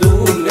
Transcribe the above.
do